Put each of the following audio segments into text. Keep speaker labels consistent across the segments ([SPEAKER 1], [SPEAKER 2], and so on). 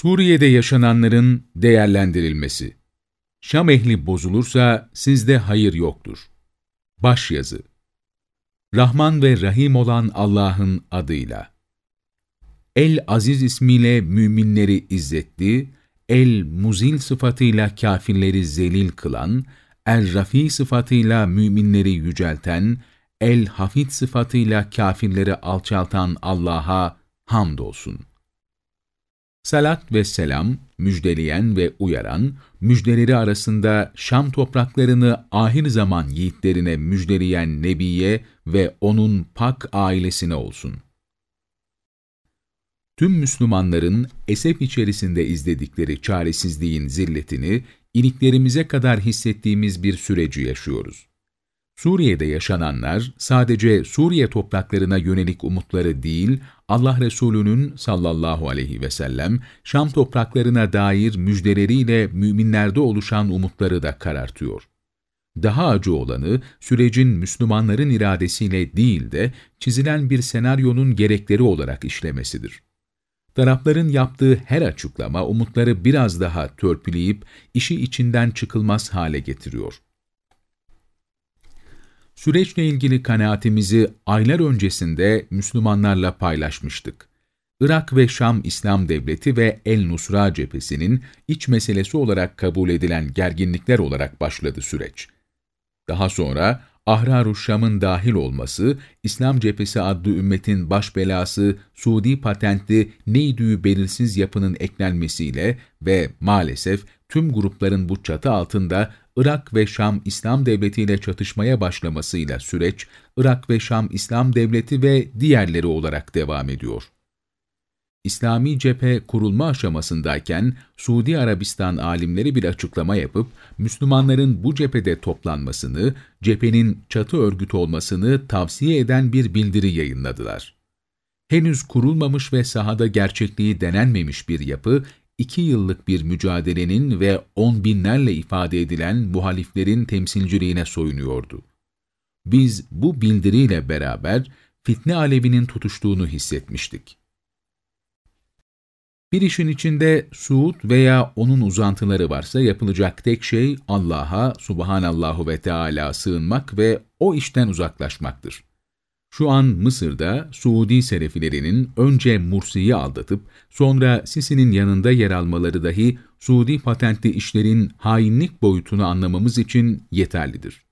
[SPEAKER 1] Suriye'de yaşananların değerlendirilmesi. Şam ehli bozulursa sizde hayır yoktur. Başyazı Rahman ve Rahim olan Allah'ın adıyla. El-Aziz ismiyle müminleri izzetli, El-Muzil sıfatıyla kafirleri zelil kılan, El-Rafi sıfatıyla müminleri yücelten, El-Hafid sıfatıyla kafirleri alçaltan Allah'a hamdolsun. Salat ve selam, müjdeleyen ve uyaran, müjdeleri arasında Şam topraklarını ahir zaman yiğitlerine müjdeleyen Nebiye ve onun pak ailesine olsun. Tüm Müslümanların esef içerisinde izledikleri çaresizliğin zilletini, iliklerimize kadar hissettiğimiz bir süreci yaşıyoruz. Suriye'de yaşananlar sadece Suriye topraklarına yönelik umutları değil, Allah Resulü'nün sallallahu aleyhi ve sellem Şam topraklarına dair müjdeleriyle müminlerde oluşan umutları da karartıyor. Daha acı olanı sürecin Müslümanların iradesiyle değil de çizilen bir senaryonun gerekleri olarak işlemesidir. Tarafların yaptığı her açıklama umutları biraz daha törpüleyip işi içinden çıkılmaz hale getiriyor. Süreçle ilgili kanaatimizi aylar öncesinde Müslümanlarla paylaşmıştık. Irak ve Şam İslam Devleti ve El-Nusra cephesinin iç meselesi olarak kabul edilen gerginlikler olarak başladı süreç. Daha sonra ahrar Şam'ın dahil olması, İslam cephesi adlı ümmetin baş belası Suudi patentli neydüğü belirsiz yapının eklenmesiyle ve maalesef tüm grupların bu çatı altında Irak ve Şam İslam Devleti ile çatışmaya başlamasıyla süreç, Irak ve Şam İslam Devleti ve diğerleri olarak devam ediyor. İslami cephe kurulma aşamasındayken Suudi Arabistan alimleri bir açıklama yapıp Müslümanların bu cephede toplanmasını, cephenin çatı örgüt olmasını tavsiye eden bir bildiri yayınladılar. Henüz kurulmamış ve sahada gerçekliği denenmemiş bir yapı, iki yıllık bir mücadelenin ve on binlerle ifade edilen muhaliflerin temsilciliğine soyunuyordu. Biz bu bildiriyle beraber fitne alevinin tutuştuğunu hissetmiştik. Bir işin içinde Suud veya onun uzantıları varsa yapılacak tek şey Allah'a, subhanallahu ve Teala sığınmak ve o işten uzaklaşmaktır. Şu an Mısır'da Suudi Selefilerinin önce Mursi'yi aldatıp sonra Sisi'nin yanında yer almaları dahi Suudi patentli işlerin hainlik boyutunu anlamamız için yeterlidir.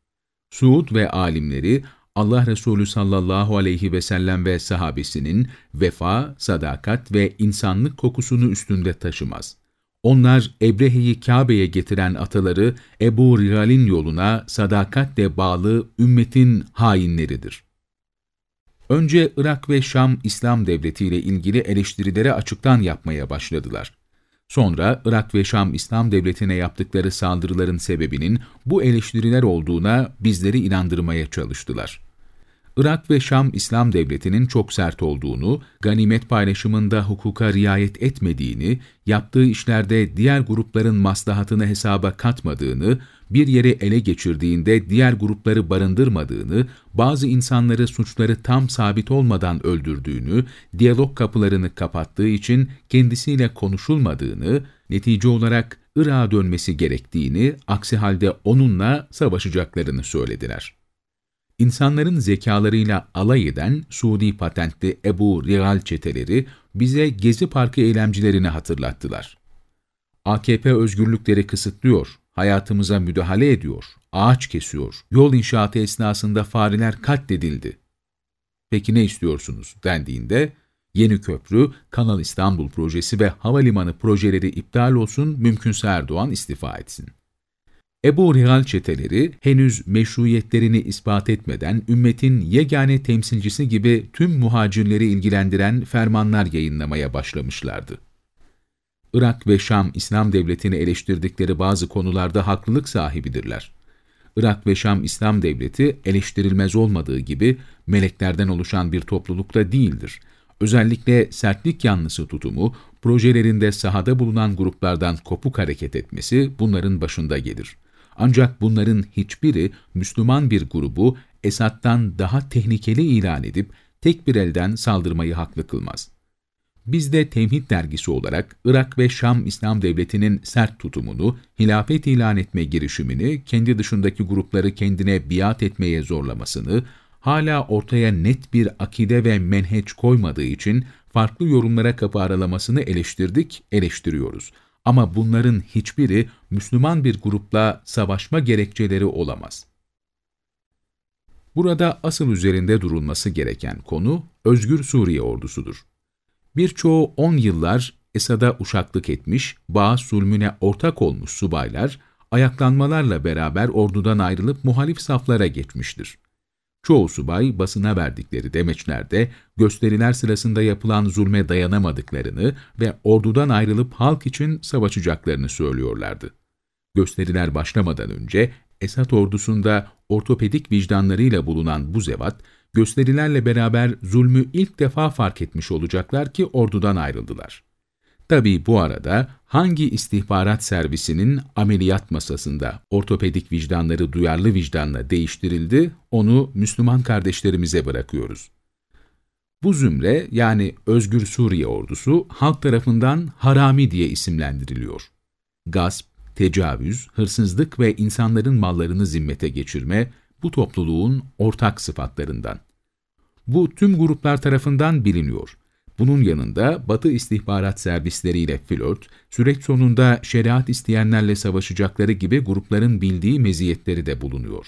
[SPEAKER 1] Suud ve alimleri Allah Resulü sallallahu aleyhi ve sellem ve sahabesinin vefa, sadakat ve insanlık kokusunu üstünde taşımaz. Onlar Ebrehe'yi Kabe'ye getiren ataları Ebu Rihal'in yoluna sadakatle bağlı ümmetin hainleridir. Önce Irak ve Şam İslam Devleti ile ilgili eleştirileri açıktan yapmaya başladılar. Sonra Irak ve Şam İslam Devleti'ne yaptıkları saldırıların sebebinin bu eleştiriler olduğuna bizleri inandırmaya çalıştılar. Irak ve Şam İslam Devleti'nin çok sert olduğunu, ganimet paylaşımında hukuka riayet etmediğini, yaptığı işlerde diğer grupların maslahatını hesaba katmadığını, bir yeri ele geçirdiğinde diğer grupları barındırmadığını, bazı insanları suçları tam sabit olmadan öldürdüğünü, diyalog kapılarını kapattığı için kendisiyle konuşulmadığını, netice olarak Irak'a dönmesi gerektiğini, aksi halde onunla savaşacaklarını söylediler. İnsanların zekalarıyla alay eden Suudi patentli Ebu Rigal çeteleri bize Gezi Parkı eylemcilerini hatırlattılar. AKP özgürlükleri kısıtlıyor, hayatımıza müdahale ediyor, ağaç kesiyor, yol inşaatı esnasında fareler katledildi. Peki ne istiyorsunuz dendiğinde, yeni köprü, Kanal İstanbul projesi ve havalimanı projeleri iptal olsun, mümkünse Erdoğan istifa etsin. Ebu Rihal çeteleri henüz meşruiyetlerini ispat etmeden ümmetin yegane temsilcisi gibi tüm muhacirleri ilgilendiren fermanlar yayınlamaya başlamışlardı. Irak ve Şam İslam Devleti'ni eleştirdikleri bazı konularda haklılık sahibidirler. Irak ve Şam İslam Devleti eleştirilmez olmadığı gibi meleklerden oluşan bir toplulukta değildir. Özellikle sertlik yanlısı tutumu, projelerinde sahada bulunan gruplardan kopuk hareket etmesi bunların başında gelir. Ancak bunların hiçbiri Müslüman bir grubu Esad'dan daha tehlikeli ilan edip tek bir elden saldırmayı haklı kılmaz. Biz de Temhid dergisi olarak Irak ve Şam İslam Devleti'nin sert tutumunu, hilafet ilan etme girişimini, kendi dışındaki grupları kendine biat etmeye zorlamasını, hala ortaya net bir akide ve menheç koymadığı için farklı yorumlara kapı aralamasını eleştirdik, eleştiriyoruz. Ama bunların hiçbiri Müslüman bir grupla savaşma gerekçeleri olamaz. Burada asıl üzerinde durulması gereken konu Özgür Suriye ordusudur. Birçoğu 10 yıllar Esad'a uşaklık etmiş, bağ sulmüne ortak olmuş subaylar, ayaklanmalarla beraber ordudan ayrılıp muhalif saflara geçmiştir. Çoğu subay basına verdikleri demeçlerde gösteriler sırasında yapılan zulme dayanamadıklarını ve ordudan ayrılıp halk için savaşacaklarını söylüyorlardı. Gösteriler başlamadan önce Esad ordusunda ortopedik vicdanlarıyla bulunan bu zevat, gösterilerle beraber zulmü ilk defa fark etmiş olacaklar ki ordudan ayrıldılar. Tabi bu arada hangi istihbarat servisinin ameliyat masasında ortopedik vicdanları duyarlı vicdanla değiştirildi, onu Müslüman kardeşlerimize bırakıyoruz. Bu zümre yani Özgür Suriye ordusu halk tarafından harami diye isimlendiriliyor. Gasp, tecavüz, hırsızlık ve insanların mallarını zimmete geçirme bu topluluğun ortak sıfatlarından. Bu tüm gruplar tarafından biliniyor. Bunun yanında Batı istihbarat servisleriyle flört, süreç sonunda şeriat isteyenlerle savaşacakları gibi grupların bildiği meziyetleri de bulunuyor.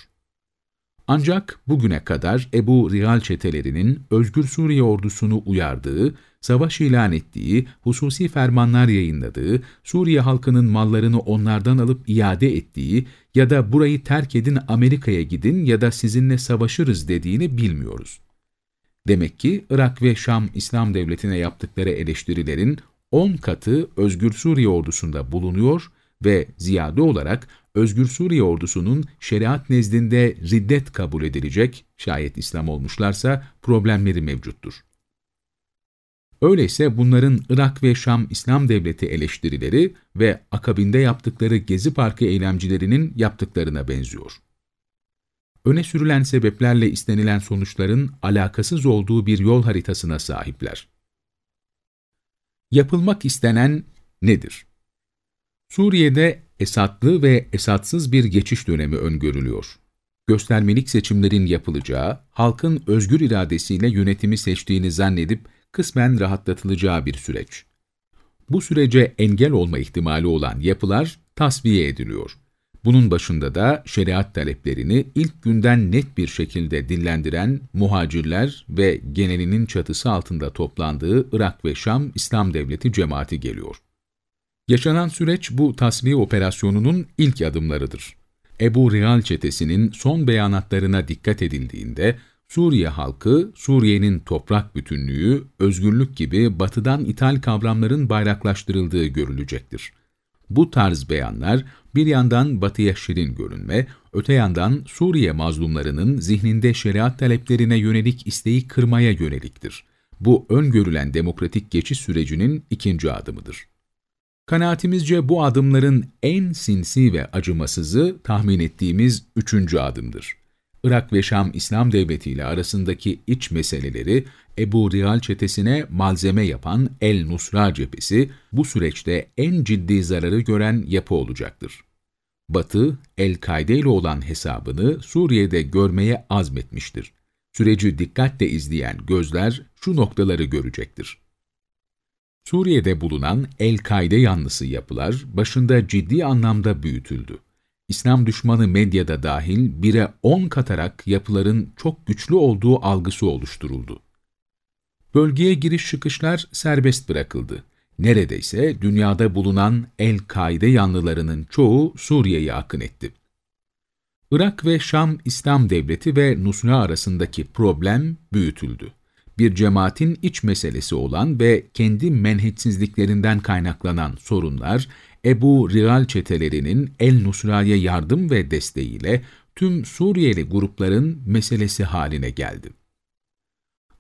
[SPEAKER 1] Ancak bugüne kadar Ebu Rihal çetelerinin Özgür Suriye ordusunu uyardığı, savaş ilan ettiği, hususi fermanlar yayınladığı, Suriye halkının mallarını onlardan alıp iade ettiği ya da burayı terk edin Amerika'ya gidin ya da sizinle savaşırız dediğini bilmiyoruz. Demek ki Irak ve Şam İslam Devleti'ne yaptıkları eleştirilerin 10 katı Özgür Suriye ordusunda bulunuyor ve ziyade olarak Özgür Suriye ordusunun şeriat nezdinde riddet kabul edilecek, şayet İslam olmuşlarsa problemleri mevcuttur. Öyleyse bunların Irak ve Şam İslam Devleti eleştirileri ve akabinde yaptıkları Gezi Parkı eylemcilerinin yaptıklarına benziyor öne sürülen sebeplerle istenilen sonuçların alakasız olduğu bir yol haritasına sahipler. Yapılmak istenen nedir? Suriye'de Esadlı ve Esadsız bir geçiş dönemi öngörülüyor. Göstermelik seçimlerin yapılacağı, halkın özgür iradesiyle yönetimi seçtiğini zannedip kısmen rahatlatılacağı bir süreç. Bu sürece engel olma ihtimali olan yapılar tasfiye ediliyor. Bunun başında da şeriat taleplerini ilk günden net bir şekilde dillendiren muhacirler ve genelinin çatısı altında toplandığı Irak ve Şam İslam Devleti cemaati geliyor. Yaşanan süreç bu tasfiye operasyonunun ilk adımlarıdır. Ebu Real çetesinin son beyanatlarına dikkat edildiğinde, Suriye halkı, Suriye'nin toprak bütünlüğü, özgürlük gibi batıdan ithal kavramların bayraklaştırıldığı görülecektir. Bu tarz beyanlar bir yandan batıya şirin görünme, öte yandan Suriye mazlumlarının zihninde şeriat taleplerine yönelik isteği kırmaya yöneliktir. Bu öngörülen demokratik geçiş sürecinin ikinci adımıdır. Kanaatimizce bu adımların en sinsi ve acımasızı tahmin ettiğimiz üçüncü adımdır. Irak ve Şam İslam Devleti ile arasındaki iç meseleleri Ebu Riyal çetesine malzeme yapan El-Nusra cephesi bu süreçte en ciddi zararı gören yapı olacaktır. Batı, El-Kaide ile olan hesabını Suriye'de görmeye azmetmiştir. Süreci dikkatle izleyen gözler şu noktaları görecektir. Suriye'de bulunan El-Kaide yanlısı yapılar başında ciddi anlamda büyütüldü. İslam düşmanı medyada dahil bire on katarak yapıların çok güçlü olduğu algısı oluşturuldu. Bölgeye giriş çıkışlar serbest bırakıldı. Neredeyse dünyada bulunan El-Kaide yanlılarının çoğu Suriye'ye akın etti. Irak ve Şam İslam Devleti ve Nusra arasındaki problem büyütüldü. Bir cemaatin iç meselesi olan ve kendi menhetsizliklerinden kaynaklanan sorunlar, Ebu Rial çetelerinin El-Nusra'ya yardım ve desteğiyle tüm Suriyeli grupların meselesi haline geldi.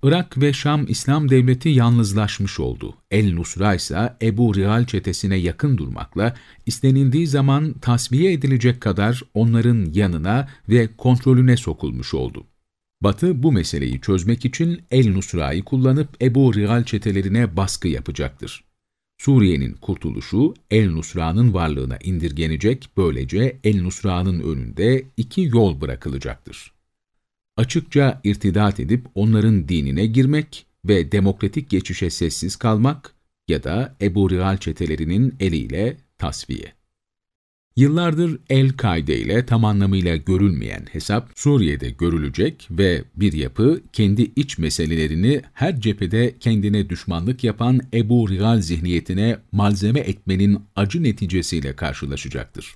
[SPEAKER 1] Irak ve Şam İslam Devleti yalnızlaşmış oldu. El-Nusra ise Ebu Rihal çetesine yakın durmakla istenildiği zaman tasfiye edilecek kadar onların yanına ve kontrolüne sokulmuş oldu. Batı bu meseleyi çözmek için El-Nusra'yı kullanıp Ebu Rigal çetelerine baskı yapacaktır. Suriye'nin kurtuluşu El-Nusra'nın varlığına indirgenecek, böylece El-Nusra'nın önünde iki yol bırakılacaktır. Açıkça irtidat edip onların dinine girmek ve demokratik geçişe sessiz kalmak ya da Ebu Rigal çetelerinin eliyle tasfiye. Yıllardır El-Kaide ile tam anlamıyla görülmeyen hesap Suriye'de görülecek ve bir yapı kendi iç meselelerini her cephede kendine düşmanlık yapan Ebu Rigal zihniyetine malzeme etmenin acı neticesiyle karşılaşacaktır.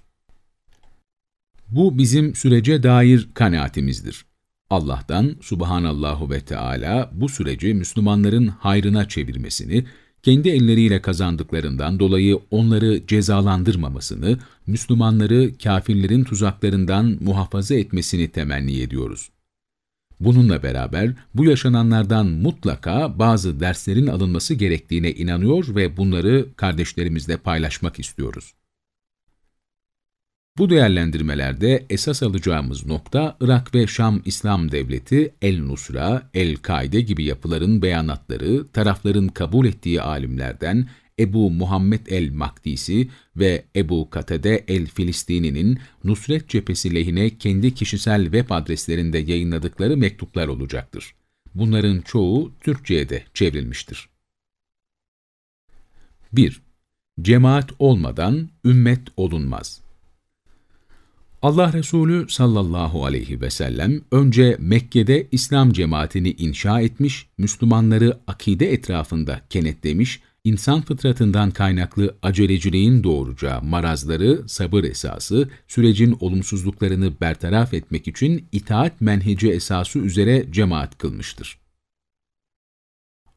[SPEAKER 1] Bu bizim sürece dair kanaatimizdir. Allah'tan Subhanallahu ve Teala bu süreci Müslümanların hayrına çevirmesini kendi elleriyle kazandıklarından dolayı onları cezalandırmamasını, Müslümanları kafirlerin tuzaklarından muhafaza etmesini temenni ediyoruz. Bununla beraber bu yaşananlardan mutlaka bazı derslerin alınması gerektiğine inanıyor ve bunları kardeşlerimizle paylaşmak istiyoruz. Bu değerlendirmelerde esas alacağımız nokta Irak ve Şam İslam Devleti, El-Nusra, El-Kaide gibi yapıların beyanatları, tarafların kabul ettiği alimlerden Ebu Muhammed el-Makdisi ve Ebu Katede el-Filistini'nin Nusret cephesi lehine kendi kişisel web adreslerinde yayınladıkları mektuplar olacaktır. Bunların çoğu Türkçe'ye de çevrilmiştir. 1. Cemaat olmadan ümmet olunmaz. Allah Resulü sallallahu aleyhi ve sellem önce Mekke'de İslam cemaatini inşa etmiş, Müslümanları akide etrafında kenetlemiş, insan fıtratından kaynaklı aceleciliğin doğuracağı marazları, sabır esası, sürecin olumsuzluklarını bertaraf etmek için itaat menheci esası üzere cemaat kılmıştır.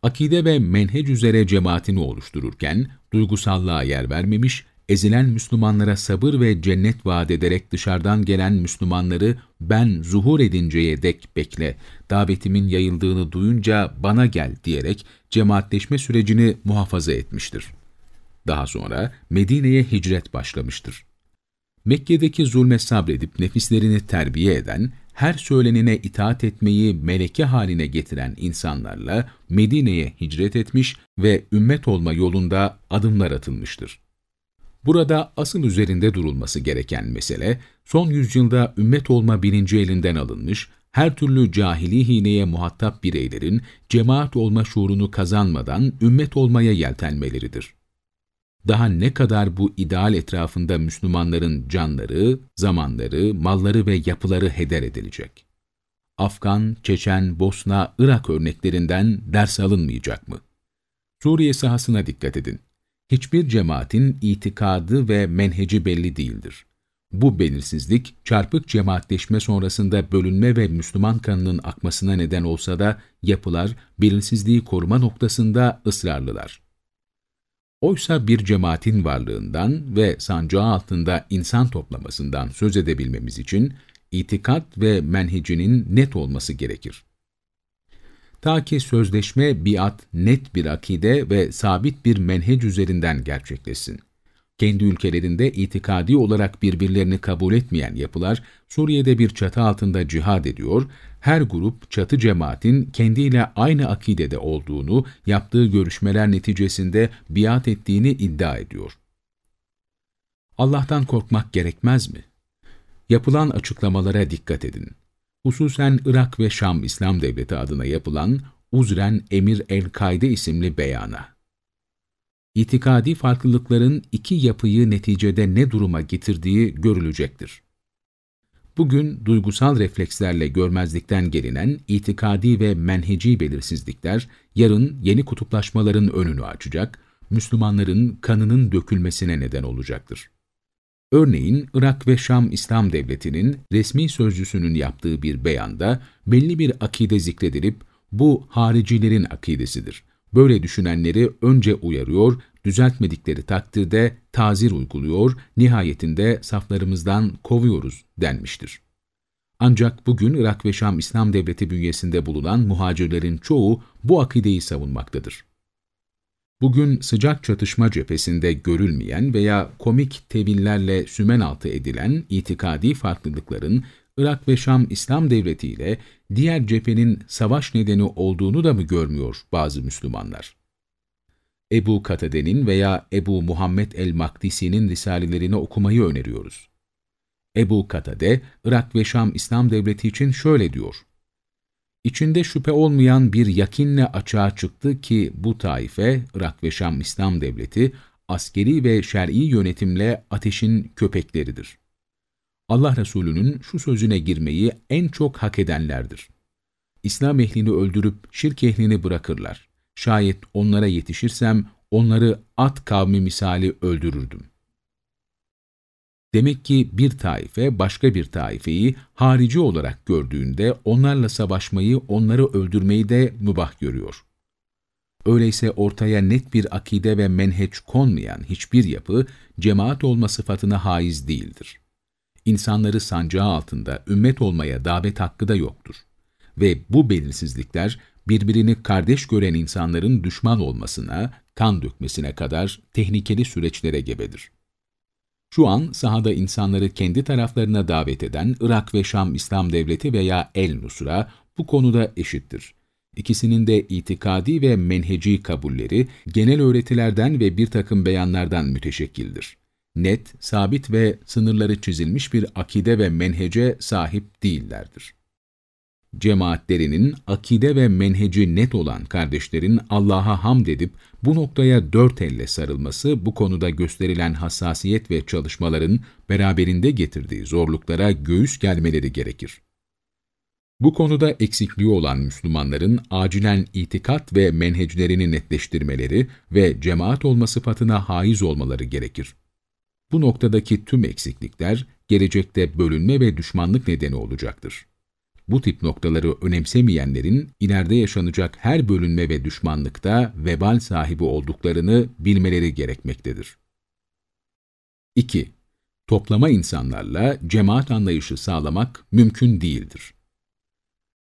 [SPEAKER 1] Akide ve menhec üzere cemaatini oluştururken, duygusallığa yer vermemiş, ezilen Müslümanlara sabır ve cennet vaat ederek dışarıdan gelen Müslümanları ben zuhur edinceye dek bekle, davetimin yayıldığını duyunca bana gel diyerek cemaatleşme sürecini muhafaza etmiştir. Daha sonra Medine'ye hicret başlamıştır. Mekke'deki zulme sabredip nefislerini terbiye eden, her söylenene itaat etmeyi meleke haline getiren insanlarla Medine'ye hicret etmiş ve ümmet olma yolunda adımlar atılmıştır. Burada asıl üzerinde durulması gereken mesele, son yüzyılda ümmet olma bilinci elinden alınmış, her türlü cahili hineye muhatap bireylerin cemaat olma şuurunu kazanmadan ümmet olmaya yeltenmeleridir. Daha ne kadar bu ideal etrafında Müslümanların canları, zamanları, malları ve yapıları heder edilecek? Afgan, Çeçen, Bosna, Irak örneklerinden ders alınmayacak mı? Suriye sahasına dikkat edin. Hiçbir cemaatin itikadı ve menheci belli değildir. Bu belirsizlik, çarpık cemaatleşme sonrasında bölünme ve Müslüman kanının akmasına neden olsa da yapılar, belirsizliği koruma noktasında ısrarlılar. Oysa bir cemaatin varlığından ve sancağı altında insan toplamasından söz edebilmemiz için itikat ve menhecinin net olması gerekir. Ta ki sözleşme, biat, net bir akide ve sabit bir menhec üzerinden gerçekleşsin. Kendi ülkelerinde itikadi olarak birbirlerini kabul etmeyen yapılar, Suriye'de bir çatı altında cihad ediyor, her grup çatı cemaatin kendiyle aynı akidede olduğunu, yaptığı görüşmeler neticesinde biat ettiğini iddia ediyor. Allah'tan korkmak gerekmez mi? Yapılan açıklamalara dikkat edin hususen Irak ve Şam İslam Devleti adına yapılan Uzren Emir el-Kaide isimli beyana. İtikadi farklılıkların iki yapıyı neticede ne duruma getirdiği görülecektir. Bugün duygusal reflekslerle görmezlikten gelinen itikadi ve menheci belirsizlikler, yarın yeni kutuplaşmaların önünü açacak, Müslümanların kanının dökülmesine neden olacaktır. Örneğin Irak ve Şam İslam Devleti'nin resmi sözcüsünün yaptığı bir beyanda belli bir akide zikredilip bu haricilerin akidesidir. Böyle düşünenleri önce uyarıyor, düzeltmedikleri takdirde tazir uyguluyor, nihayetinde saflarımızdan kovuyoruz denmiştir. Ancak bugün Irak ve Şam İslam Devleti bünyesinde bulunan muhacirlerin çoğu bu akideyi savunmaktadır. Bugün sıcak çatışma cephesinde görülmeyen veya komik tevillerle sümen altı edilen itikadi farklılıkların Irak ve Şam İslam Devleti ile diğer cephenin savaş nedeni olduğunu da mı görmüyor bazı Müslümanlar? Ebu Katade'nin veya Ebu Muhammed el-Makdisi'nin risalelerini okumayı öneriyoruz. Ebu Katade, Irak ve Şam İslam Devleti için şöyle diyor. İçinde şüphe olmayan bir yakinle açığa çıktı ki bu taife, Irak ve Şam İslam Devleti, askeri ve şer'i yönetimle ateşin köpekleridir. Allah Resulü'nün şu sözüne girmeyi en çok hak edenlerdir. İslam ehlini öldürüp şirk ehlini bırakırlar. Şayet onlara yetişirsem onları at kavmi misali öldürürdüm. Demek ki bir taife başka bir taifeyi harici olarak gördüğünde onlarla savaşmayı, onları öldürmeyi de mübah görüyor. Öyleyse ortaya net bir akide ve menheç konmayan hiçbir yapı, cemaat olma sıfatına haiz değildir. İnsanları sancağı altında ümmet olmaya davet hakkı da yoktur. Ve bu belirsizlikler, birbirini kardeş gören insanların düşman olmasına, kan dökmesine kadar tehlikeli süreçlere gebedir. Şu an sahada insanları kendi taraflarına davet eden Irak ve Şam İslam Devleti veya El-Nusra bu konuda eşittir. İkisinin de itikadi ve menheci kabulleri genel öğretilerden ve bir takım beyanlardan müteşekkildir. Net, sabit ve sınırları çizilmiş bir akide ve menhece sahip değillerdir cemaatlerinin akide ve menheci net olan kardeşlerin Allah'a hamd edip bu noktaya dört elle sarılması bu konuda gösterilen hassasiyet ve çalışmaların beraberinde getirdiği zorluklara göğüs gelmeleri gerekir. Bu konuda eksikliği olan Müslümanların acilen itikat ve menheclerini netleştirmeleri ve cemaat olma sıfatına haiz olmaları gerekir. Bu noktadaki tüm eksiklikler gelecekte bölünme ve düşmanlık nedeni olacaktır bu tip noktaları önemsemeyenlerin ileride yaşanacak her bölünme ve düşmanlıkta vebal sahibi olduklarını bilmeleri gerekmektedir. 2. Toplama insanlarla cemaat anlayışı sağlamak mümkün değildir.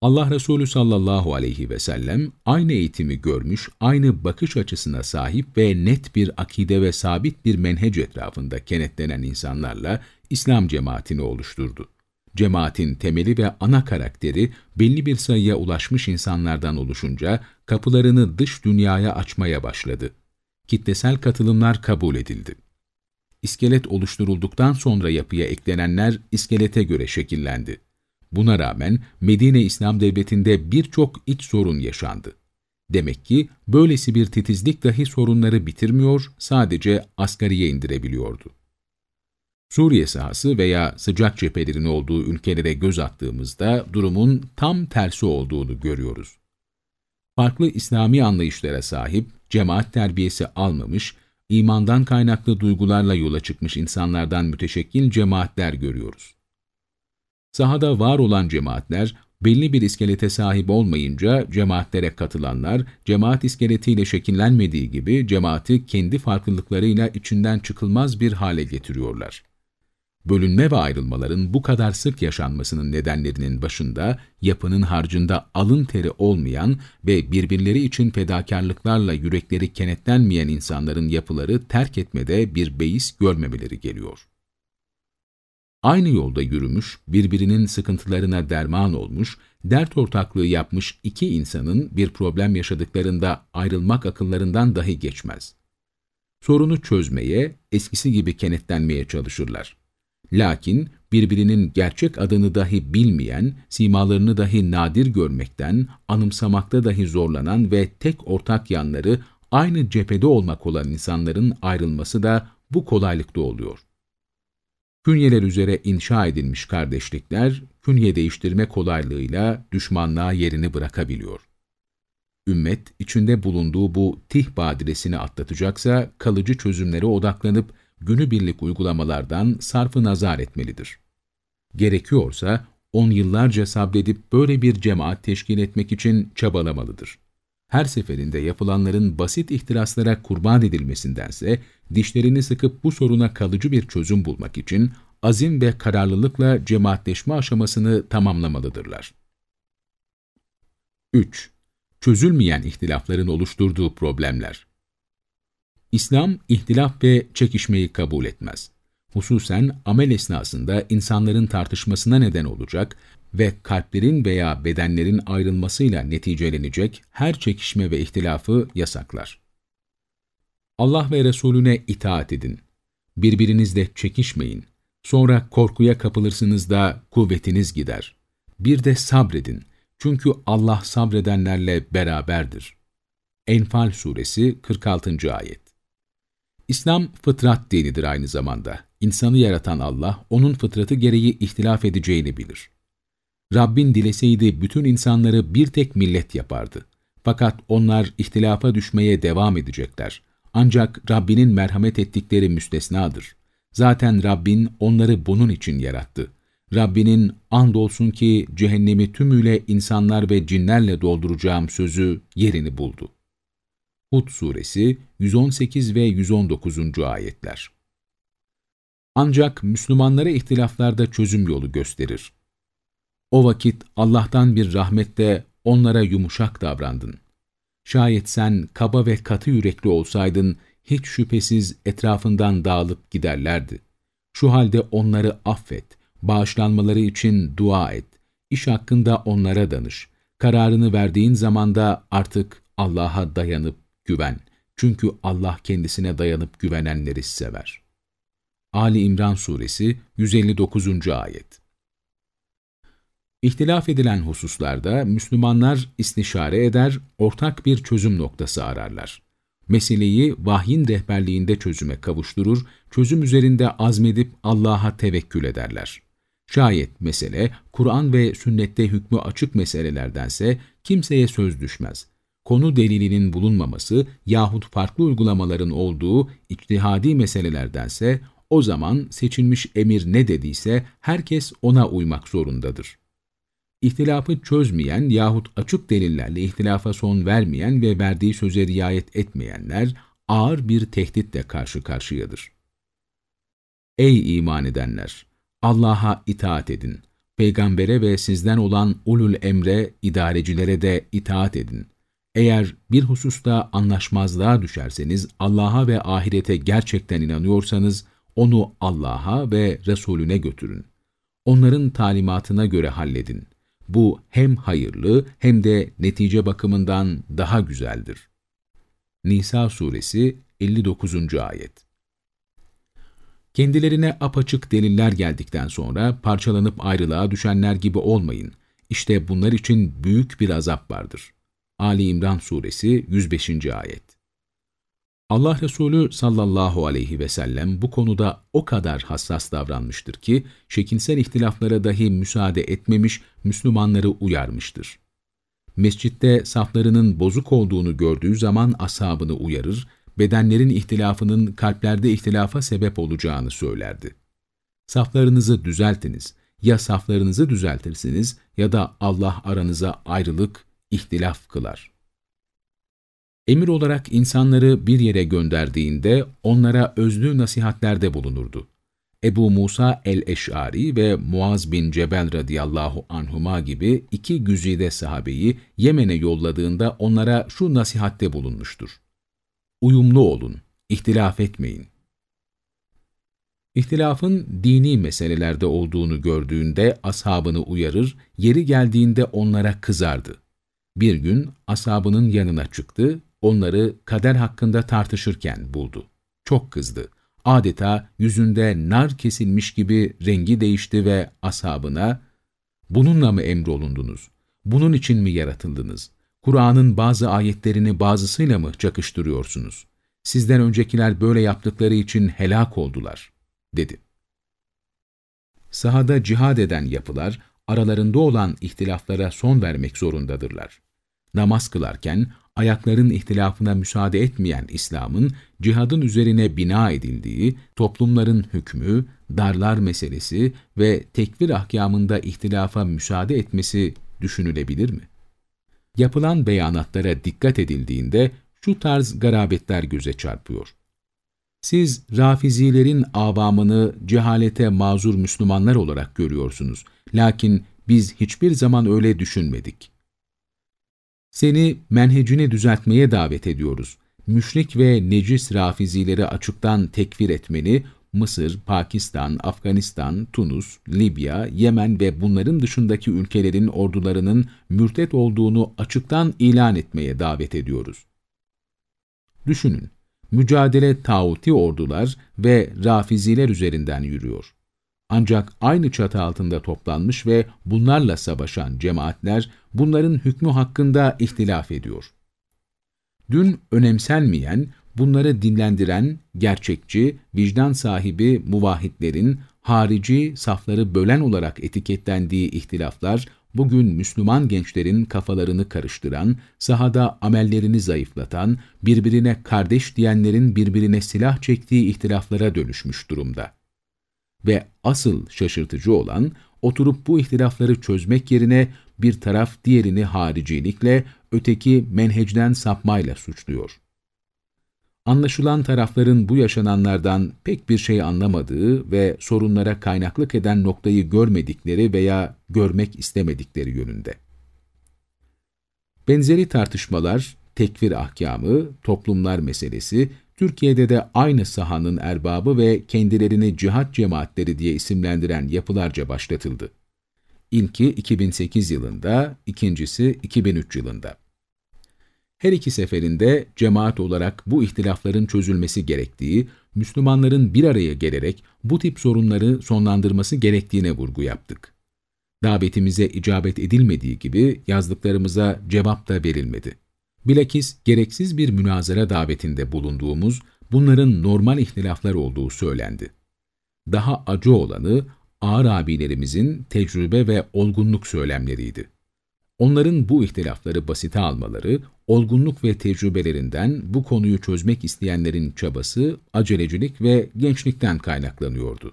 [SPEAKER 1] Allah Resulü sallallahu aleyhi ve sellem aynı eğitimi görmüş, aynı bakış açısına sahip ve net bir akide ve sabit bir menhec etrafında kenetlenen insanlarla İslam cemaatini oluşturdu. Cemaatin temeli ve ana karakteri belli bir sayıya ulaşmış insanlardan oluşunca kapılarını dış dünyaya açmaya başladı. Kitlesel katılımlar kabul edildi. İskelet oluşturulduktan sonra yapıya eklenenler iskelete göre şekillendi. Buna rağmen Medine İslam Devleti'nde birçok iç sorun yaşandı. Demek ki böylesi bir titizlik dahi sorunları bitirmiyor, sadece asgariye indirebiliyordu. Suriye sahası veya sıcak cephelerin olduğu ülkelere göz attığımızda durumun tam tersi olduğunu görüyoruz. Farklı İslami anlayışlara sahip, cemaat terbiyesi almamış, imandan kaynaklı duygularla yola çıkmış insanlardan müteşekkil cemaatler görüyoruz. Sahada var olan cemaatler, belli bir iskelete sahip olmayınca cemaatlere katılanlar, cemaat iskeletiyle şekillenmediği gibi cemaati kendi farklılıklarıyla içinden çıkılmaz bir hale getiriyorlar. Bölünme ve ayrılmaların bu kadar sık yaşanmasının nedenlerinin başında yapının harcında alın teri olmayan ve birbirleri için fedakarlıklarla yürekleri kenetlenmeyen insanların yapıları terk etmede bir beis görmemeleri geliyor. Aynı yolda yürümüş, birbirinin sıkıntılarına derman olmuş, dert ortaklığı yapmış iki insanın bir problem yaşadıklarında ayrılmak akıllarından dahi geçmez. Sorunu çözmeye, eskisi gibi kenetlenmeye çalışırlar. Lakin birbirinin gerçek adını dahi bilmeyen, simalarını dahi nadir görmekten, anımsamakta dahi zorlanan ve tek ortak yanları aynı cephede olmak olan insanların ayrılması da bu kolaylıkta oluyor. Künyeler üzere inşa edilmiş kardeşlikler, künye değiştirme kolaylığıyla düşmanlığa yerini bırakabiliyor. Ümmet, içinde bulunduğu bu tih badiresini atlatacaksa kalıcı çözümlere odaklanıp günübirlik uygulamalardan sarfı nazar etmelidir. Gerekiyorsa on yıllarca sabredip böyle bir cemaat teşkil etmek için çabalamalıdır. Her seferinde yapılanların basit ihtiraslara kurban edilmesindense, dişlerini sıkıp bu soruna kalıcı bir çözüm bulmak için azim ve kararlılıkla cemaatleşme aşamasını tamamlamalıdırlar. 3. Çözülmeyen ihtilafların oluşturduğu problemler İslam, ihtilaf ve çekişmeyi kabul etmez. hususen amel esnasında insanların tartışmasına neden olacak ve kalplerin veya bedenlerin ayrılmasıyla neticelenecek her çekişme ve ihtilafı yasaklar. Allah ve Resulüne itaat edin. Birbirinizle çekişmeyin. Sonra korkuya kapılırsınız da kuvvetiniz gider. Bir de sabredin. Çünkü Allah sabredenlerle beraberdir. Enfal Suresi 46. Ayet İslam fıtrat dinidir aynı zamanda. İnsanı yaratan Allah, onun fıtratı gereği ihtilaf edeceğini bilir. Rabbin dileseydi bütün insanları bir tek millet yapardı. Fakat onlar ihtilafa düşmeye devam edecekler. Ancak Rabbinin merhamet ettikleri müstesnadır. Zaten Rabbin onları bunun için yarattı. Rabbinin andolsun ki cehennemi tümüyle insanlar ve cinlerle dolduracağım sözü yerini buldu. Hud Suresi 118 ve 119. Ayetler Ancak Müslümanlara ihtilaflarda çözüm yolu gösterir. O vakit Allah'tan bir rahmette onlara yumuşak davrandın. Şayet sen kaba ve katı yürekli olsaydın, hiç şüphesiz etrafından dağılıp giderlerdi. Şu halde onları affet, bağışlanmaları için dua et, iş hakkında onlara danış. Kararını verdiğin zamanda artık Allah'a dayanıp güven. Çünkü Allah kendisine dayanıp güvenenleri sever. Ali İmran Suresi 159. Ayet İhtilaf edilen hususlarda Müslümanlar istişare eder, ortak bir çözüm noktası ararlar. Meseleyi vahyin rehberliğinde çözüme kavuşturur, çözüm üzerinde azmedip Allah'a tevekkül ederler. Şayet mesele, Kur'an ve sünnette hükmü açık meselelerdense kimseye söz düşmez. Konu delilinin bulunmaması yahut farklı uygulamaların olduğu içtihadi meselelerdense o zaman seçilmiş emir ne dediyse herkes ona uymak zorundadır. İhtilafı çözmeyen yahut açık delillerle ihtilafa son vermeyen ve verdiği söze riayet etmeyenler ağır bir tehditle karşı karşıyadır. Ey iman edenler! Allah'a itaat edin. Peygambere ve sizden olan ulul emre, idarecilere de itaat edin. Eğer bir hususta anlaşmazlığa düşerseniz, Allah'a ve ahirete gerçekten inanıyorsanız, onu Allah'a ve Resulüne götürün. Onların talimatına göre halledin. Bu hem hayırlı hem de netice bakımından daha güzeldir. Nisa Suresi 59. Ayet Kendilerine apaçık deliller geldikten sonra parçalanıp ayrılığa düşenler gibi olmayın. İşte bunlar için büyük bir azap vardır. Ali İmran Suresi 105. Ayet Allah Resulü sallallahu aleyhi ve sellem bu konuda o kadar hassas davranmıştır ki, şekinsel ihtilaflara dahi müsaade etmemiş, Müslümanları uyarmıştır. Mescitte saflarının bozuk olduğunu gördüğü zaman ashabını uyarır, bedenlerin ihtilafının kalplerde ihtilafa sebep olacağını söylerdi. Saflarınızı düzeltiniz, ya saflarınızı düzeltirsiniz ya da Allah aranıza ayrılık, ihtilaf kılar.'' Emir olarak insanları bir yere gönderdiğinde onlara özlü nasihatlerde bulunurdu. Ebu Musa el-Eş'ari ve Muaz bin Cebel radıyallahu anhuma gibi iki güzide sahabeyi Yemen'e yolladığında onlara şu nasihatte bulunmuştur. Uyumlu olun, ihtilaf etmeyin. İhtilafın dini meselelerde olduğunu gördüğünde ashabını uyarır, yeri geldiğinde onlara kızardı. Bir gün ashabının yanına çıktı onları kader hakkında tartışırken buldu. Çok kızdı. Adeta yüzünde nar kesilmiş gibi rengi değişti ve ashabına, ''Bununla mı emrolundunuz? Bunun için mi yaratıldınız? Kur'an'ın bazı ayetlerini bazısıyla mı çakıştırıyorsunuz? Sizden öncekiler böyle yaptıkları için helak oldular.'' dedi. Sahada cihad eden yapılar, aralarında olan ihtilaflara son vermek zorundadırlar. Namaz kılarken ayakların ihtilafına müsaade etmeyen İslam'ın cihadın üzerine bina edildiği, toplumların hükmü, darlar meselesi ve tekfir ahkamında ihtilafa müsaade etmesi düşünülebilir mi? Yapılan beyanatlara dikkat edildiğinde şu tarz garabetler göze çarpıyor. Siz rafizilerin avamını cehalete mazur Müslümanlar olarak görüyorsunuz. Lakin biz hiçbir zaman öyle düşünmedik. Seni menhecini düzeltmeye davet ediyoruz. Müşrik ve necis rafizileri açıktan tekfir etmeni, Mısır, Pakistan, Afganistan, Tunus, Libya, Yemen ve bunların dışındaki ülkelerin ordularının mürtet olduğunu açıktan ilan etmeye davet ediyoruz. Düşünün, mücadele tağuti ordular ve rafiziler üzerinden yürüyor. Ancak aynı çatı altında toplanmış ve bunlarla savaşan cemaatler bunların hükmü hakkında ihtilaf ediyor. Dün önemsenmeyen, bunları dinlendiren, gerçekçi, vicdan sahibi muvahhidlerin harici safları bölen olarak etiketlendiği ihtilaflar, bugün Müslüman gençlerin kafalarını karıştıran, sahada amellerini zayıflatan, birbirine kardeş diyenlerin birbirine silah çektiği ihtilaflara dönüşmüş durumda. Ve asıl şaşırtıcı olan, oturup bu ihtilafları çözmek yerine bir taraf diğerini haricilikle, öteki menhecden sapmayla suçluyor. Anlaşılan tarafların bu yaşananlardan pek bir şey anlamadığı ve sorunlara kaynaklık eden noktayı görmedikleri veya görmek istemedikleri yönünde. Benzeri tartışmalar, tekfir ahkamı, toplumlar meselesi, Türkiye'de de aynı sahanın erbabı ve kendilerini cihat cemaatleri diye isimlendiren yapılarca başlatıldı. İlki 2008 yılında, ikincisi 2003 yılında. Her iki seferinde cemaat olarak bu ihtilafların çözülmesi gerektiği, Müslümanların bir araya gelerek bu tip sorunları sonlandırması gerektiğine vurgu yaptık. Davetimize icabet edilmediği gibi yazdıklarımıza cevap da verilmedi. Bilakis gereksiz bir münazara davetinde bulunduğumuz, bunların normal ihtilaflar olduğu söylendi. Daha acı olanı, ağır abilerimizin tecrübe ve olgunluk söylemleriydi. Onların bu ihtilafları basite almaları, olgunluk ve tecrübelerinden bu konuyu çözmek isteyenlerin çabası, acelecilik ve gençlikten kaynaklanıyordu.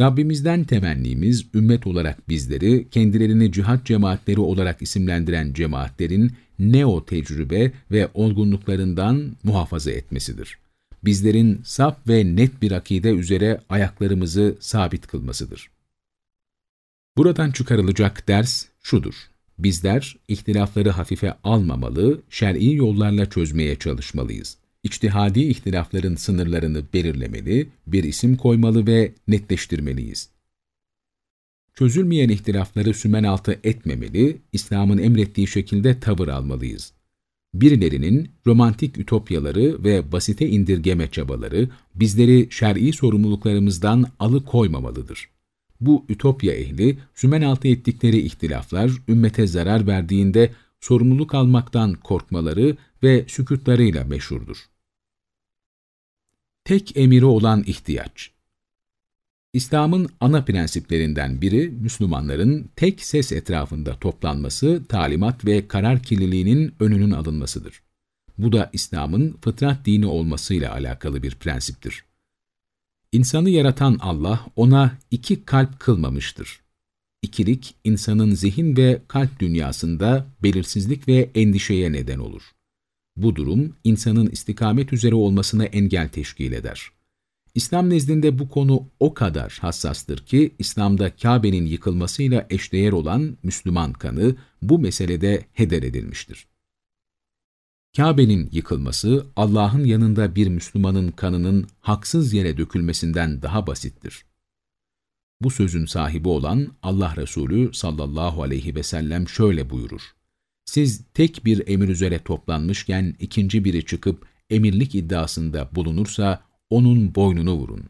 [SPEAKER 1] Rabbimizden temennimiz, ümmet olarak bizleri, kendilerini cihat cemaatleri olarak isimlendiren cemaatlerin neo tecrübe ve olgunluklarından muhafaza etmesidir. Bizlerin saf ve net bir akide üzere ayaklarımızı sabit kılmasıdır. Buradan çıkarılacak ders şudur. Bizler ihtilafları hafife almamalı, şer'i yollarla çözmeye çalışmalıyız. İçtihadi ihtilafların sınırlarını belirlemeli, bir isim koymalı ve netleştirmeliyiz. Çözülmeyen ihtilafları sümen altı etmemeli, İslam'ın emrettiği şekilde tavır almalıyız. Birilerinin romantik ütopyaları ve basite indirgeme çabaları bizleri şer'i sorumluluklarımızdan alıkoymamalıdır. Bu ütopya ehli, sümen altı ettikleri ihtilaflar ümmete zarar verdiğinde sorumluluk almaktan korkmaları ve sükutlarıyla meşhurdur. Tek emiri olan ihtiyaç İslam'ın ana prensiplerinden biri, Müslümanların tek ses etrafında toplanması, talimat ve karar kirliliğinin önünün alınmasıdır. Bu da İslam'ın fıtrat dini olmasıyla alakalı bir prensiptir. İnsanı yaratan Allah ona iki kalp kılmamıştır. İkilik, insanın zihin ve kalp dünyasında belirsizlik ve endişeye neden olur. Bu durum, insanın istikamet üzere olmasına engel teşkil eder. İslam nezdinde bu konu o kadar hassastır ki, İslam'da Kabe'nin yıkılmasıyla eşdeğer olan Müslüman kanı bu meselede heder edilmiştir. Kabe'nin yıkılması, Allah'ın yanında bir Müslümanın kanının haksız yere dökülmesinden daha basittir. Bu sözün sahibi olan Allah Resulü sallallahu aleyhi ve sellem şöyle buyurur. Siz tek bir emir üzere toplanmışken ikinci biri çıkıp emirlik iddiasında bulunursa onun boynunu vurun.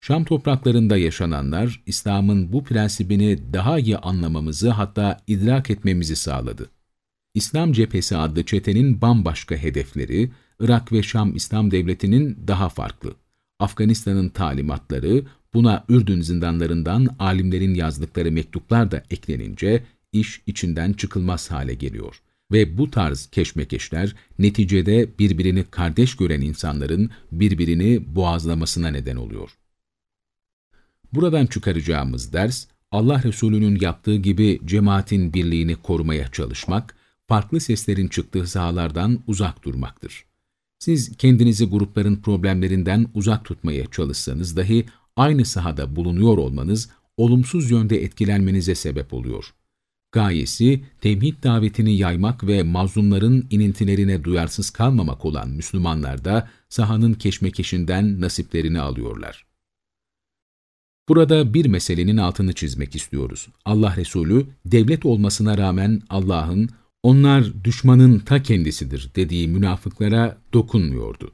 [SPEAKER 1] Şam topraklarında yaşananlar, İslam'ın bu prensibini daha iyi anlamamızı hatta idrak etmemizi sağladı. İslam Cephesi adlı çetenin bambaşka hedefleri, Irak ve Şam İslam Devleti'nin daha farklı. Afganistan'ın talimatları, buna Ürdün zindanlarından alimlerin yazdıkları mektuplar da eklenince, iş içinden çıkılmaz hale geliyor. Ve bu tarz keşmekeşler neticede birbirini kardeş gören insanların birbirini boğazlamasına neden oluyor. Buradan çıkaracağımız ders, Allah Resulü'nün yaptığı gibi cemaatin birliğini korumaya çalışmak, farklı seslerin çıktığı sahalardan uzak durmaktır. Siz kendinizi grupların problemlerinden uzak tutmaya çalışsanız dahi aynı sahada bulunuyor olmanız olumsuz yönde etkilenmenize sebep oluyor. Gayesi, tevhid davetini yaymak ve mazlumların inintilerine duyarsız kalmamak olan Müslümanlar da sahanın keşmekeşinden nasiplerini alıyorlar. Burada bir meselenin altını çizmek istiyoruz. Allah Resulü, devlet olmasına rağmen Allah'ın, onlar düşmanın ta kendisidir dediği münafıklara dokunmuyordu.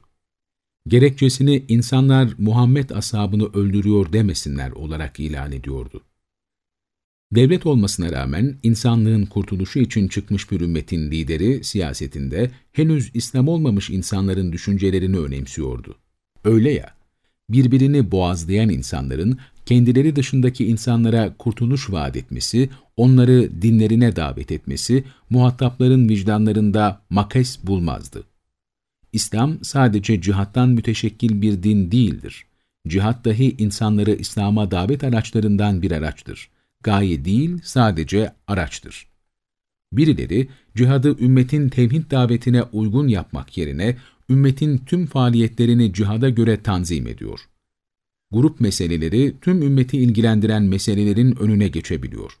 [SPEAKER 1] Gerekçesini insanlar Muhammed ashabını öldürüyor demesinler olarak ilan ediyordu. Devlet olmasına rağmen insanlığın kurtuluşu için çıkmış bir ümmetin lideri siyasetinde henüz İslam olmamış insanların düşüncelerini önemsiyordu. Öyle ya, birbirini boğazlayan insanların kendileri dışındaki insanlara kurtuluş vaat etmesi, onları dinlerine davet etmesi, muhatapların vicdanlarında makes bulmazdı. İslam sadece cihattan müteşekkil bir din değildir. Cihat dahi insanları İslam'a davet araçlarından bir araçtır. Gaye değil, sadece araçtır. Birileri, cihadı ümmetin tevhid davetine uygun yapmak yerine, ümmetin tüm faaliyetlerini cihada göre tanzim ediyor grup meseleleri tüm ümmeti ilgilendiren meselelerin önüne geçebiliyor.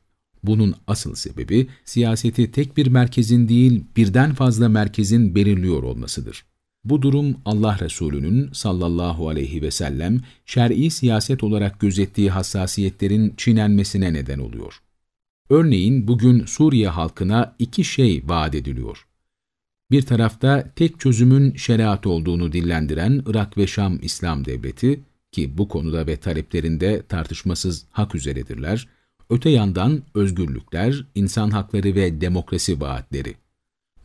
[SPEAKER 1] Bunun asıl sebebi siyaseti tek bir merkezin değil birden fazla merkezin belirliyor olmasıdır. Bu durum Allah Resulü'nün sallallahu aleyhi ve sellem şer'i siyaset olarak gözettiği hassasiyetlerin çiğnenmesine neden oluyor. Örneğin bugün Suriye halkına iki şey vaat ediliyor. Bir tarafta tek çözümün şeriat olduğunu dillendiren Irak ve Şam İslam Devleti, ki bu konuda ve taleplerinde tartışmasız hak üzeredirler, öte yandan özgürlükler, insan hakları ve demokrasi vaatleri.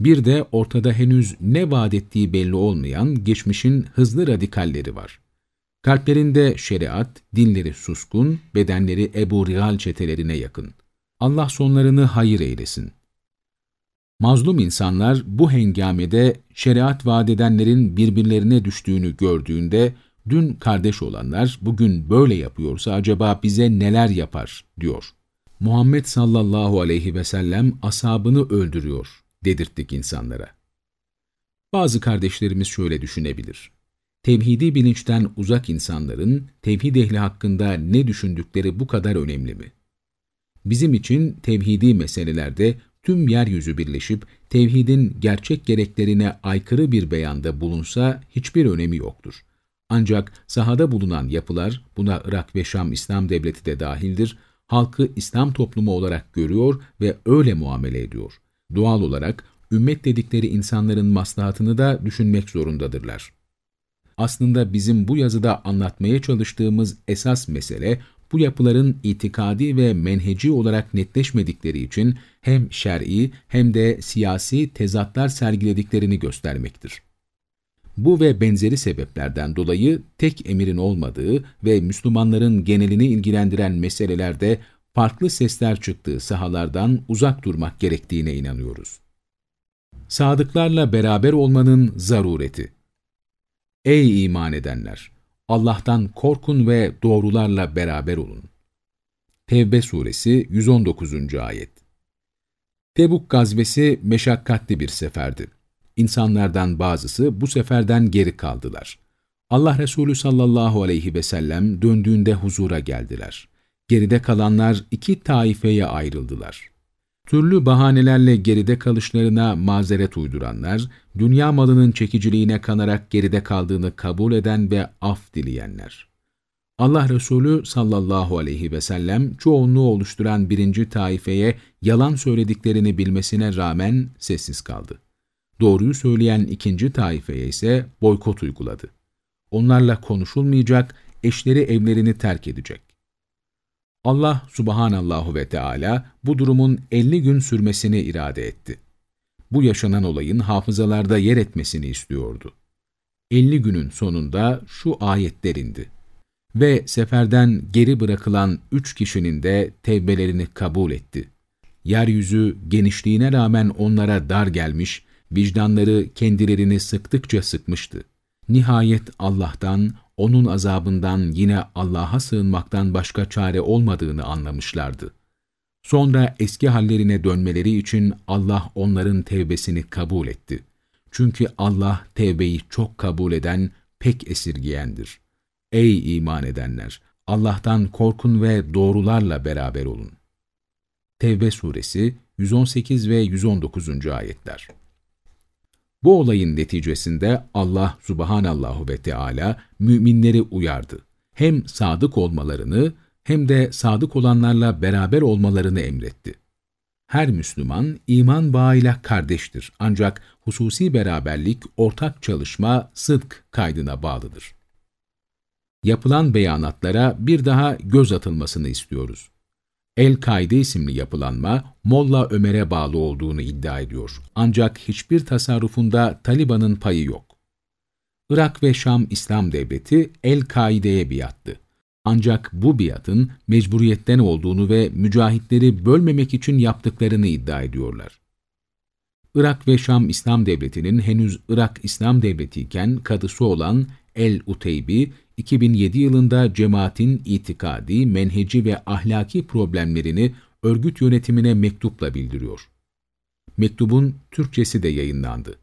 [SPEAKER 1] Bir de ortada henüz ne vaat ettiği belli olmayan geçmişin hızlı radikalleri var. Kalplerinde şeriat, dinleri suskun, bedenleri Ebu Rihal çetelerine yakın. Allah sonlarını hayır eylesin. Mazlum insanlar bu hengamede şeriat vaat edenlerin birbirlerine düştüğünü gördüğünde Dün kardeş olanlar bugün böyle yapıyorsa acaba bize neler yapar diyor. Muhammed sallallahu aleyhi ve sellem asabını öldürüyor dedirttik insanlara. Bazı kardeşlerimiz şöyle düşünebilir. Tevhidi bilinçten uzak insanların tevhid ehli hakkında ne düşündükleri bu kadar önemli mi? Bizim için tevhidi meselelerde tüm yeryüzü birleşip tevhidin gerçek gereklerine aykırı bir beyanda bulunsa hiçbir önemi yoktur. Ancak sahada bulunan yapılar, buna Irak ve Şam İslam Devleti de dahildir, halkı İslam toplumu olarak görüyor ve öyle muamele ediyor. Doğal olarak ümmet dedikleri insanların maslahatını da düşünmek zorundadırlar. Aslında bizim bu yazıda anlatmaya çalıştığımız esas mesele, bu yapıların itikadi ve menheci olarak netleşmedikleri için hem şer'i hem de siyasi tezatlar sergilediklerini göstermektir. Bu ve benzeri sebeplerden dolayı tek emirin olmadığı ve Müslümanların genelini ilgilendiren meselelerde farklı sesler çıktığı sahalardan uzak durmak gerektiğine inanıyoruz. Sadıklarla beraber olmanın zarureti Ey iman edenler! Allah'tan korkun ve doğrularla beraber olun. Tevbe suresi 119. ayet Tebuk gazvesi meşakkatli bir seferdi. İnsanlardan bazısı bu seferden geri kaldılar. Allah Resulü sallallahu aleyhi ve sellem döndüğünde huzura geldiler. Geride kalanlar iki taifeye ayrıldılar. Türlü bahanelerle geride kalışlarına mazeret uyduranlar, dünya malının çekiciliğine kanarak geride kaldığını kabul eden ve af dileyenler. Allah Resulü sallallahu aleyhi ve sellem çoğunluğu oluşturan birinci taifeye yalan söylediklerini bilmesine rağmen sessiz kaldı. Doğruyu söyleyen ikinci taifeye ise boykot uyguladı. Onlarla konuşulmayacak, eşleri evlerini terk edecek. Allah subhanallahu ve Teala bu durumun 50 gün sürmesini irade etti. Bu yaşanan olayın hafızalarda yer etmesini istiyordu. 50 günün sonunda şu ayetler indi. Ve seferden geri bırakılan üç kişinin de tevbelerini kabul etti. Yeryüzü genişliğine rağmen onlara dar gelmiş, vicdanları kendilerini sıktıkça sıkmıştı. Nihayet Allah'tan, onun azabından yine Allah'a sığınmaktan başka çare olmadığını anlamışlardı. Sonra eski hallerine dönmeleri için Allah onların tevbesini kabul etti. Çünkü Allah tevbeyi çok kabul eden, pek esirgiyendir. Ey iman edenler! Allah'tan korkun ve doğrularla beraber olun. Tevbe suresi 118 ve 119. ayetler. Bu olayın neticesinde Allah subhanallahu ve Teala müminleri uyardı. Hem sadık olmalarını hem de sadık olanlarla beraber olmalarını emretti. Her Müslüman iman bağıyla kardeştir ancak hususi beraberlik, ortak çalışma, sıdk kaydına bağlıdır. Yapılan beyanatlara bir daha göz atılmasını istiyoruz. El-Kaide isimli yapılanma, Molla Ömer'e bağlı olduğunu iddia ediyor. Ancak hiçbir tasarrufunda Taliban'ın payı yok. Irak ve Şam İslam Devleti El-Kaide'ye biattı. Ancak bu biatın mecburiyetten olduğunu ve mücahitleri bölmemek için yaptıklarını iddia ediyorlar. Irak ve Şam İslam Devleti'nin henüz Irak İslam Devleti iken kadısı olan El-Uteybi, 2007 yılında cemaatin itikadi, menheci ve ahlaki problemlerini örgüt yönetimine mektupla bildiriyor. Mektubun Türkçesi de yayınlandı.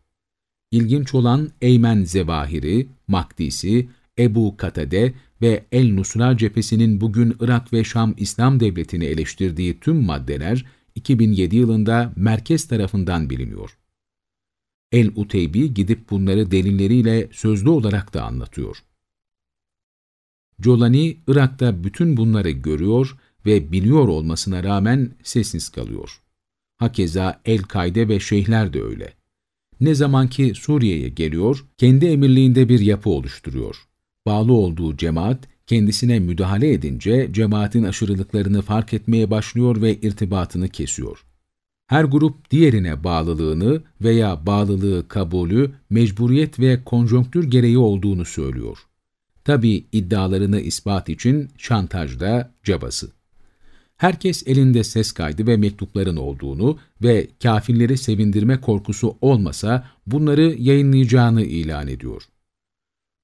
[SPEAKER 1] İlginç olan Eymen Zevahiri, Makdisi, Ebu Katade ve El-Nusra cephesinin bugün Irak ve Şam İslam Devleti'ni eleştirdiği tüm maddeler 2007 yılında merkez tarafından biliniyor. El-Uteybi gidip bunları delilleriyle sözlü olarak da anlatıyor. Jolani, Irak'ta bütün bunları görüyor ve biliyor olmasına rağmen sessiz kalıyor. Hakeza El-Kaide ve şeyhler de öyle. Ne zamanki Suriye'ye geliyor, kendi emirliğinde bir yapı oluşturuyor. Bağlı olduğu cemaat, kendisine müdahale edince cemaatin aşırılıklarını fark etmeye başlıyor ve irtibatını kesiyor. Her grup diğerine bağlılığını veya bağlılığı kabulü, mecburiyet ve konjonktür gereği olduğunu söylüyor. Tabi iddialarını ispat için şantajda cabası. Herkes elinde ses kaydı ve mektupların olduğunu ve kafirleri sevindirme korkusu olmasa bunları yayınlayacağını ilan ediyor.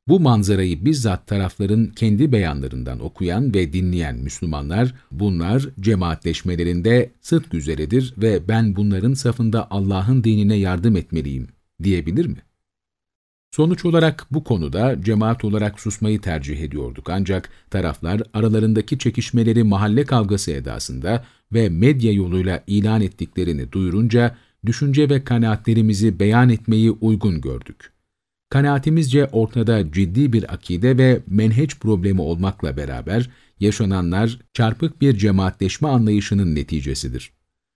[SPEAKER 1] Bu manzarayı bizzat tarafların kendi beyanlarından okuyan ve dinleyen Müslümanlar, bunlar cemaatleşmelerinde sıdk üzeredir ve ben bunların safında Allah'ın dinine yardım etmeliyim diyebilir mi? Sonuç olarak bu konuda cemaat olarak susmayı tercih ediyorduk ancak taraflar aralarındaki çekişmeleri mahalle kavgası edasında ve medya yoluyla ilan ettiklerini duyurunca düşünce ve kanaatlerimizi beyan etmeyi uygun gördük. Kanaatimizce ortada ciddi bir akide ve menheç problemi olmakla beraber yaşananlar çarpık bir cemaatleşme anlayışının neticesidir.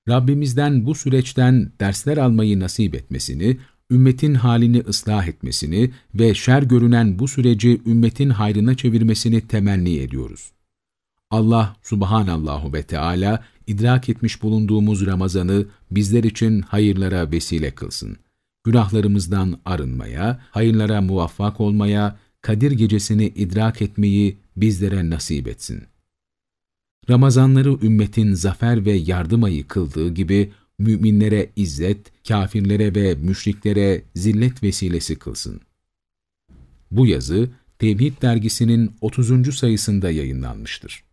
[SPEAKER 1] Rabbimizden bu süreçten dersler almayı nasip etmesini, ümmetin halini ıslah etmesini ve şer görünen bu süreci ümmetin hayrına çevirmesini temenni ediyoruz. Allah subhanallahu ve Teala idrak etmiş bulunduğumuz Ramazan'ı bizler için hayırlara vesile kılsın. Günahlarımızdan arınmaya, hayırlara muvaffak olmaya, Kadir gecesini idrak etmeyi bizlere nasip etsin. Ramazanları ümmetin zafer ve yardım ayı kıldığı gibi müminlere izzet, kafirlere ve müşriklere zillet vesilesi kılsın. Bu yazı Tevhid dergisinin 30. sayısında yayınlanmıştır.